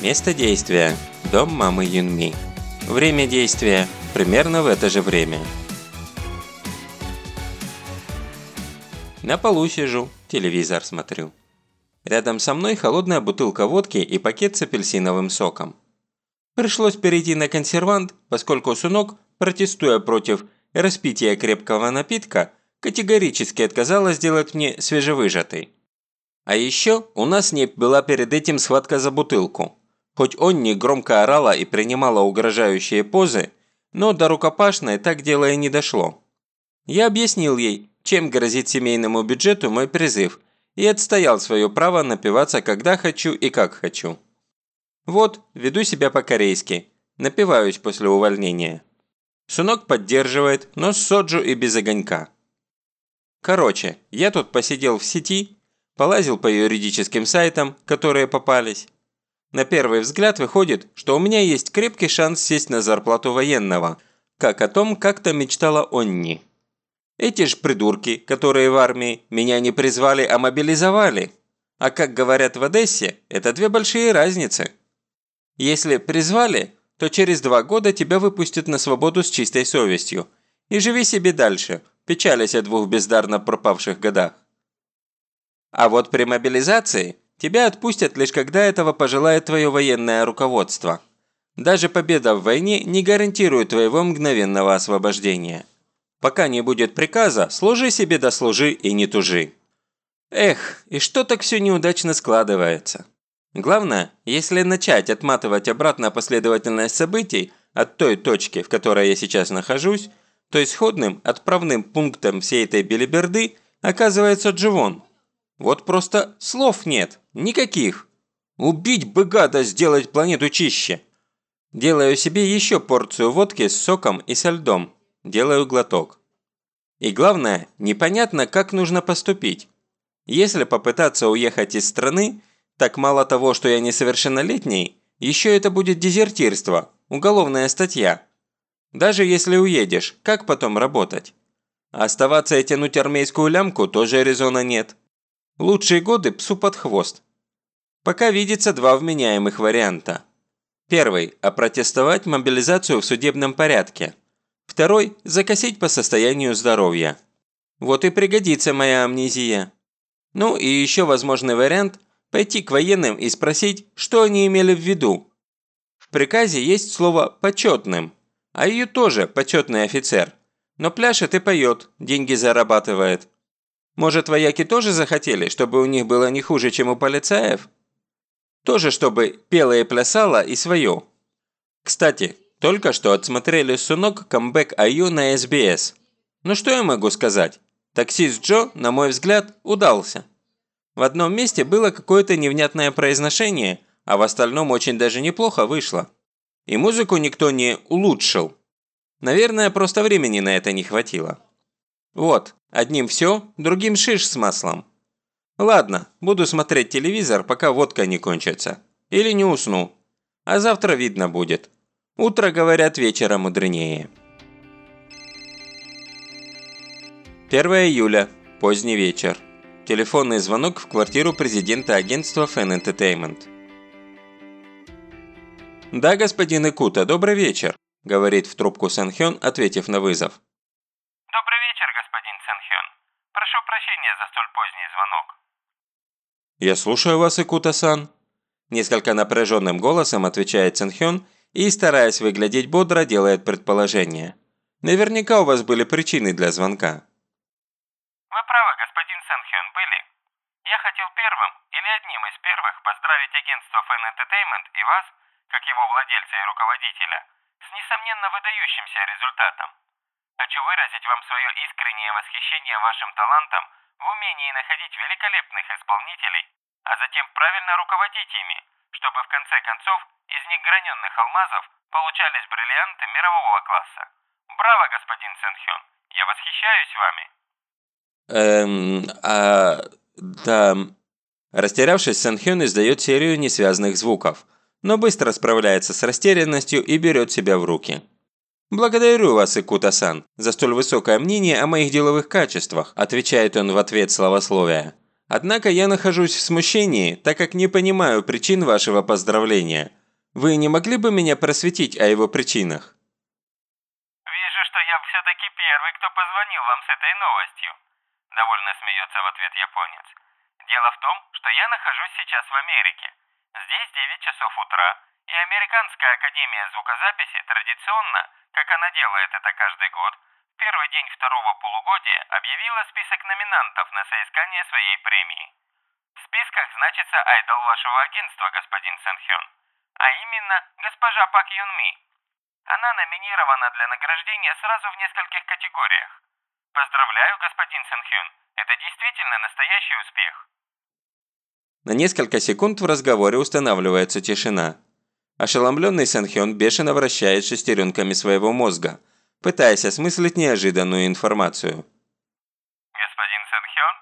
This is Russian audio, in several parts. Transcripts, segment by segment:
Место действия – дом мамы Юнми. Время действия – примерно в это же время. На полу сижу, телевизор смотрю. Рядом со мной холодная бутылка водки и пакет с апельсиновым соком. Пришлось перейти на консервант, поскольку Сунок, протестуя против распития крепкого напитка, категорически отказалась делать мне свежевыжатый. А еще у нас не была перед этим схватка за бутылку. Хоть он не громко орала и принимала угрожающие позы, но до рукопашной так дело и не дошло. Я объяснил ей, чем грозит семейному бюджету мой призыв, и отстоял свое право напиваться когда хочу и как хочу. Вот, веду себя по-корейски, напиваюсь после увольнения. Сунок поддерживает, но с соджу и без огонька. Короче, я тут посидел в сети, полазил по юридическим сайтам, которые попались. На первый взгляд выходит, что у меня есть крепкий шанс сесть на зарплату военного, как о том как-то мечтала Онни. Эти ж придурки, которые в армии, меня не призвали, а мобилизовали. А как говорят в Одессе, это две большие разницы. Если призвали, то через два года тебя выпустят на свободу с чистой совестью. И живи себе дальше, печалясь о двух бездарно пропавших годах. А вот при мобилизации тебя отпустят лишь когда этого пожелает твое военное руководство. Даже победа в войне не гарантирует твоего мгновенного освобождения. Пока не будет приказа, служи себе да и не тужи. Эх, и что так все неудачно складывается. Главное, если начать отматывать обратно последовательность событий от той точки, в которой я сейчас нахожусь, то исходным отправным пунктом всей этой белиберды оказывается Дживон. Вот просто слов нет, никаких. Убить бы гада, сделать планету чище. Делаю себе еще порцию водки с соком и со льдом. Делаю глоток. И главное, непонятно, как нужно поступить. Если попытаться уехать из страны, так мало того, что я несовершеннолетний, еще это будет дезертирство, уголовная статья. Даже если уедешь, как потом работать? Оставаться и тянуть армейскую лямку тоже резона нет. Лучшие годы псу под хвост. Пока видится два вменяемых варианта. Первый – опротестовать мобилизацию в судебном порядке. Второй – закосить по состоянию здоровья. Вот и пригодится моя амнезия. Ну и еще возможный вариант – пойти к военным и спросить, что они имели в виду. В приказе есть слово «почетным», а ее тоже почетный офицер. Но пляшет и поет, деньги зарабатывает. Может, вояки тоже захотели, чтобы у них было не хуже, чем у полицаев? Тоже, чтобы пела и плясала и свое. Кстати, только что отсмотрели сунок камбэк Аю на СБС. Ну что я могу сказать? Таксист Джо, на мой взгляд, удался. В одном месте было какое-то невнятное произношение, а в остальном очень даже неплохо вышло. И музыку никто не улучшил. Наверное, просто времени на это не хватило. Вот, одним все, другим шиш с маслом. Ладно, буду смотреть телевизор, пока водка не кончится. Или не усну. А завтра видно будет. Утро, говорят, вечера мудренее. 1 июля. Поздний вечер. Телефонный звонок в квартиру президента агентства Fan Entertainment. «Да, господин Икута, добрый вечер», – говорит в трубку Санхён, ответив на вызов. «Добрый вечер, господин Санхён. Прошу прощения за столь поздний звонок». «Я слушаю вас, Икута-сан», – несколько напряженным голосом отвечает Санхён и, стараясь выглядеть бодро, делает предположение. «Наверняка у вас были причины для звонка». «Вы правы, я хотел первым или одним из первых поздравить агентство Fan Entertainment и вас, как его владельца и руководителя, с несомненно выдающимся результатом. Хочу выразить вам свое искреннее восхищение вашим талантом в умении находить великолепных исполнителей, а затем правильно руководить ими, чтобы в конце концов из неграненных алмазов получались бриллианты мирового класса. Браво, господин Сэнхён, я восхищаюсь вами. Эм, а да... Растерявшись, Санхён издает серию несвязанных звуков, но быстро справляется с растерянностью и берет себя в руки. «Благодарю вас, Икута-сан, за столь высокое мнение о моих деловых качествах», отвечает он в ответ словословия. Однако я нахожусь в смущении, так как не понимаю причин вашего поздравления. Вы не могли бы меня просветить о его причинах?» «Вижу, что я все-таки первый, кто позвонил вам с этой новостью», – довольно смеется в ответ японец. «Дело в том, что я нахожусь сейчас в Америке. Здесь 9 часов утра, и Американская Академия Звукозаписи традиционно, как она делает это каждый год, в первый день второго полугодия объявила список номинантов на соискание своей премии. В списках значится айдол вашего агентства, господин Сэнхён, а именно госпожа Пак Юн Ми. Она номинирована для награждения сразу в нескольких категориях. Поздравляю, господин Сэнхён, это действительно настоящий успех. На несколько секунд в разговоре устанавливается тишина. Ошеломленный Санхён бешено вращает шестеренками своего мозга, пытаясь осмыслить неожиданную информацию. Господин Сэнхён?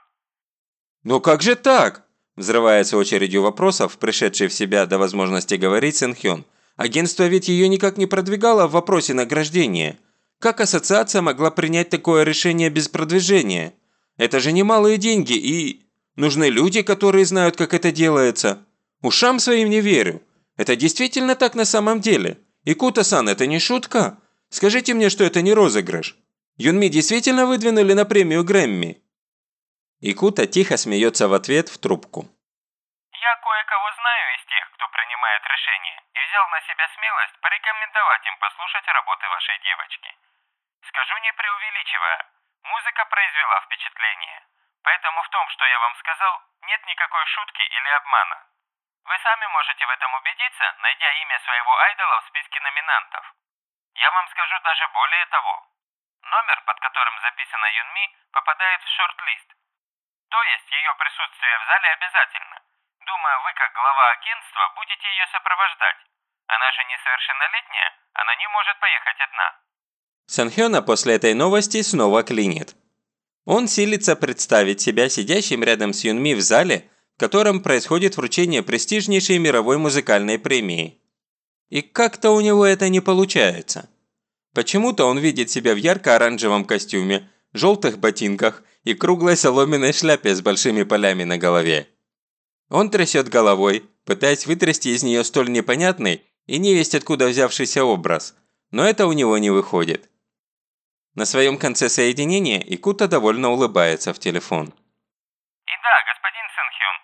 «Но как же так?» – взрывается очередью вопросов, пришедший в себя до возможности говорить Сэнхён. Агентство ведь ее никак не продвигало в вопросе награждения. Как ассоциация могла принять такое решение без продвижения? Это же немалые деньги и... Нужны люди, которые знают, как это делается. Ушам своим не верю. Это действительно так на самом деле? Икута-сан, это не шутка? Скажите мне, что это не розыгрыш. Юнми действительно выдвинули на премию Грэмми?» Икута тихо смеется в ответ в трубку. Я кое-кого знаю из тех, кто принимает решения, и взял на себя смелость порекомендовать им послушать работы вашей девочки. Скажу не преувеличивая, музыка произвела впечатление. Поэтому в том, что я вам сказал, нет никакой шутки или обмана. Вы сами можете в этом убедиться, найдя имя своего айдола в списке номинантов. Я вам скажу даже более того. Номер, под которым записана Юнми, попадает в шорт-лист. То есть ее присутствие в зале обязательно. Думаю, вы как глава агентства будете ее сопровождать. Она же несовершеннолетняя, она не может поехать одна. Санхёна после этой новости снова клинит. Он силится представить себя сидящим рядом с Юнми в зале, котором происходит вручение престижнейшей мировой музыкальной премии. И как-то у него это не получается. Почему-то он видит себя в ярко-оранжевом костюме, желтых ботинках и круглой соломенной шляпе с большими полями на голове. Он трясет головой, пытаясь вытрясти из нее столь непонятный и невесть откуда взявшийся образ, но это у него не выходит. На своем конце соединения Икута довольно улыбается в телефон. И да, господин Сэнхён,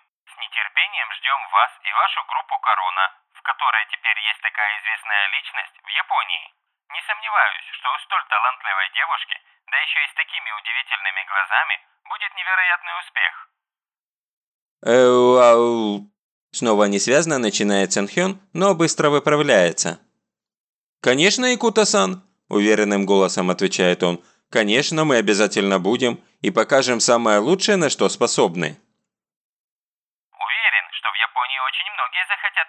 нетерпением ждем вас и вашу группу «Корона», в которой теперь есть такая известная личность в Японии. Не сомневаюсь, что у столь талантливой девушки, да еще и с такими удивительными глазами, будет невероятный успех. Эуау. Снова несвязно начинает Сэнхён, но быстро выправляется. «Конечно, Икута-сан!» – уверенным голосом отвечает он. «Конечно, мы обязательно будем и покажем самое лучшее, на что способны». Уверен, что в Японии очень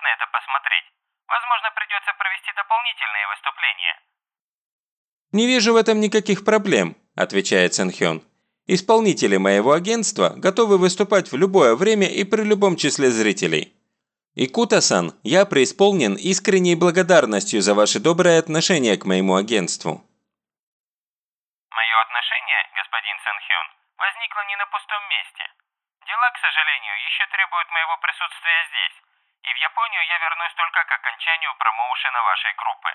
на это посмотреть. Возможно, придется провести дополнительные выступления. «Не вижу в этом никаких проблем», – отвечает Сэнхён. «Исполнители моего агентства готовы выступать в любое время и при любом числе зрителей. Икута-сан, я преисполнен искренней благодарностью за ваше доброе отношение к моему агентству». Мое отношение, господин Сэнхён, возникло не на пустом месте. Дела, к сожалению, еще требуют моего присутствия здесь, и в Японию я вернусь только к окончанию промоушена вашей группы.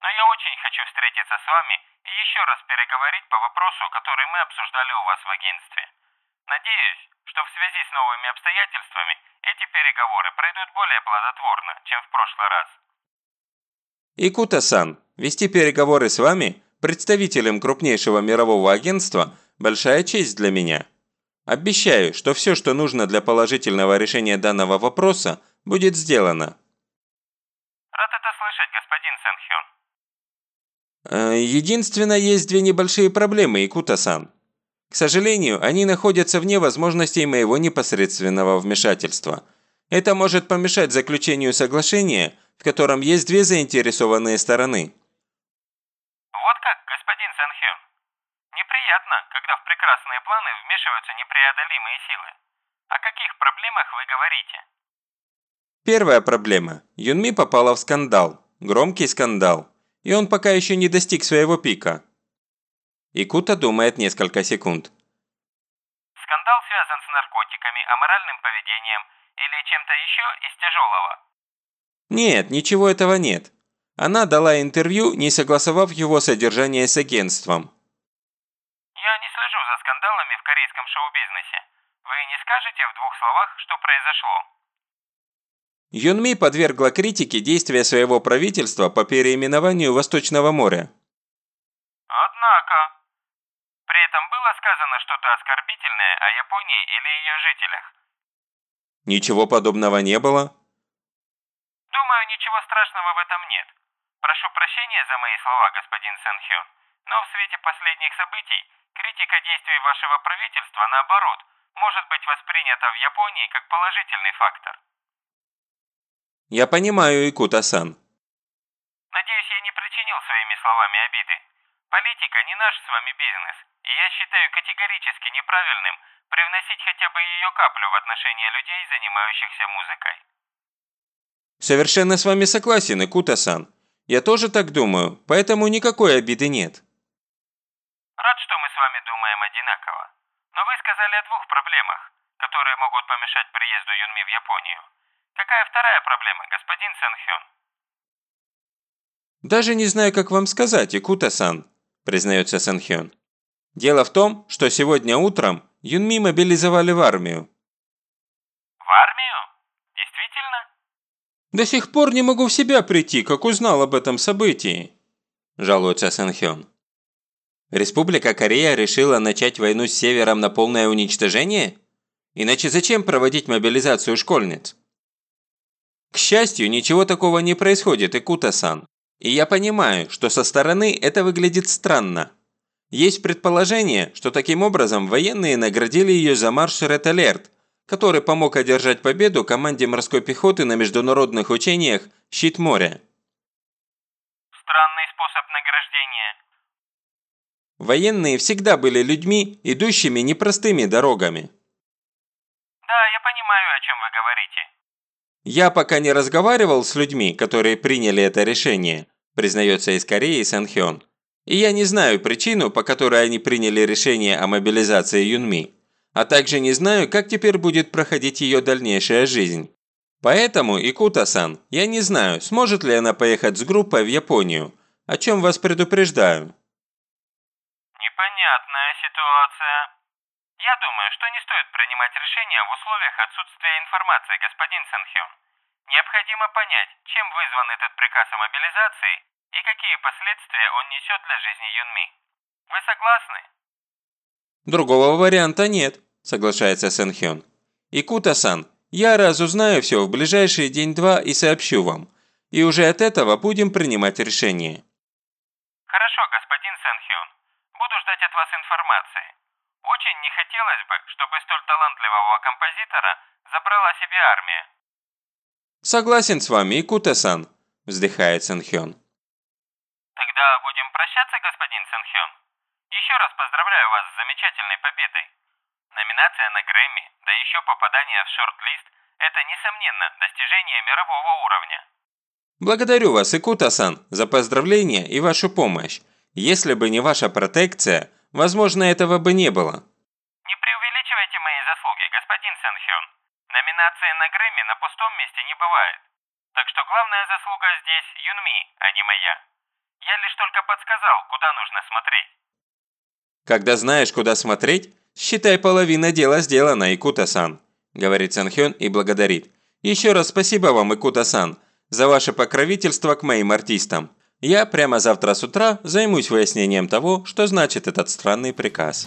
Но я очень хочу встретиться с вами и еще раз переговорить по вопросу, который мы обсуждали у вас в агентстве. Надеюсь, что в связи с новыми обстоятельствами эти переговоры пройдут более плодотворно, чем в прошлый раз. Икута-сан, вести переговоры с вами, представителем крупнейшего мирового агентства, большая честь для меня. Обещаю, что все, что нужно для положительного решения данного вопроса, будет сделано. Рад это слышать, господин Сэнхён. Э, Единственно, есть две небольшие проблемы, Икута-сан. К сожалению, они находятся вне возможностей моего непосредственного вмешательства. Это может помешать заключению соглашения, в котором есть две заинтересованные стороны. Вот как, господин Сэнхён. Неприятно, когда в прекрасные планы вмешиваются непреодолимые силы. О каких проблемах вы говорите? Первая проблема. Юнми попала в скандал. Громкий скандал. И он пока еще не достиг своего пика. Икута думает несколько секунд. Скандал связан с наркотиками аморальным поведением или чем-то еще из тяжелого? Нет, ничего этого нет. Она дала интервью, не согласовав его содержание с агентством. Я не слежу за скандалами в корейском шоу-бизнесе. Вы не скажете в двух словах, что произошло? Юнми подвергла критике действия своего правительства по переименованию Восточного моря. Однако. При этом было сказано что-то оскорбительное о Японии или ее жителях. Ничего подобного не было. Думаю, ничего страшного в этом нет. Прошу прощения за мои слова, господин Сэн Хён, но в свете последних событий критика действий вашего правительства, наоборот, может быть воспринята в Японии как положительный фактор. Я понимаю, Икута-сан. Надеюсь, я не причинил своими словами обиды. Политика не наш с вами бизнес, и я считаю категорически неправильным привносить хотя бы ее каплю в отношения людей, занимающихся музыкой. Совершенно с вами согласен, Икута-сан. Я тоже так думаю, поэтому никакой обиды нет. Рад, что мы с вами думаем одинаково. Но вы сказали о двух проблемах, которые могут помешать приезду Юнми в Японию. Какая вторая проблема, господин Сэн Хён? Даже не знаю, как вам сказать, Икута-сан, признается Сэн Хён. Дело в том, что сегодня утром Юнми мобилизовали в армию. В армию? Действительно? До сих пор не могу в себя прийти, как узнал об этом событии, жалуется Сэн Хён. Республика Корея решила начать войну с Севером на полное уничтожение? Иначе зачем проводить мобилизацию школьниц? К счастью, ничего такого не происходит, Икута-сан. И я понимаю, что со стороны это выглядит странно. Есть предположение, что таким образом военные наградили ее за марш Ред Алерт, который помог одержать победу команде морской пехоты на международных учениях «Щит моря». Странный способ награждения. Военные всегда были людьми, идущими непростыми дорогами. Да, я понимаю, о чем вы говорите. Я пока не разговаривал с людьми, которые приняли это решение, признается из Кореи Сэн Хён. И я не знаю причину, по которой они приняли решение о мобилизации Юнми, а также не знаю, как теперь будет проходить ее дальнейшая жизнь. Поэтому, Икута-сан, я не знаю, сможет ли она поехать с группой в Японию, о чем вас предупреждаю. Непонятная ситуация. Я думаю, что не стоит принимать решения в условиях отсутствия информации, господин Сэн Хён. Необходимо понять, чем вызван этот приказ о мобилизации и какие последствия он несет для жизни Юнми. Вы согласны? Другого варианта нет, соглашается Сэн Хён. Икута-сан, я разузнаю все в ближайшие день-два и сообщу вам. И уже от этого будем принимать решение. Хорошо, господин Сэн Хён. Буду ждать от вас информации. Очень не хотелось бы, чтобы столь талантливого композитора забрала себе армия. Согласен с вами, Икута-сан, вздыхает Сэн Хён. Тогда будем прощаться, господин Сэн Хён. Еще раз поздравляю вас с замечательной победой. Номинация на Грэмми, да еще попадание в шорт-лист – это, несомненно, достижение мирового уровня. Благодарю вас, Икута-сан, за поздравления и вашу помощь. Если бы не ваша протекция, возможно, этого бы не было. Не преувеличивайте мои заслуги, господин Сэн Хён. Номинации на Грэмми на пустом месте не бывает. Так что главная заслуга здесь Юнми, а не моя. Я лишь только подсказал, куда нужно смотреть. Когда знаешь, куда смотреть, считай половина дела сделана, Икута-сан, говорит Санхён и благодарит. Еще раз спасибо вам, Икута-сан, за ваше покровительство к моим артистам. Я прямо завтра с утра займусь выяснением того, что значит этот странный приказ.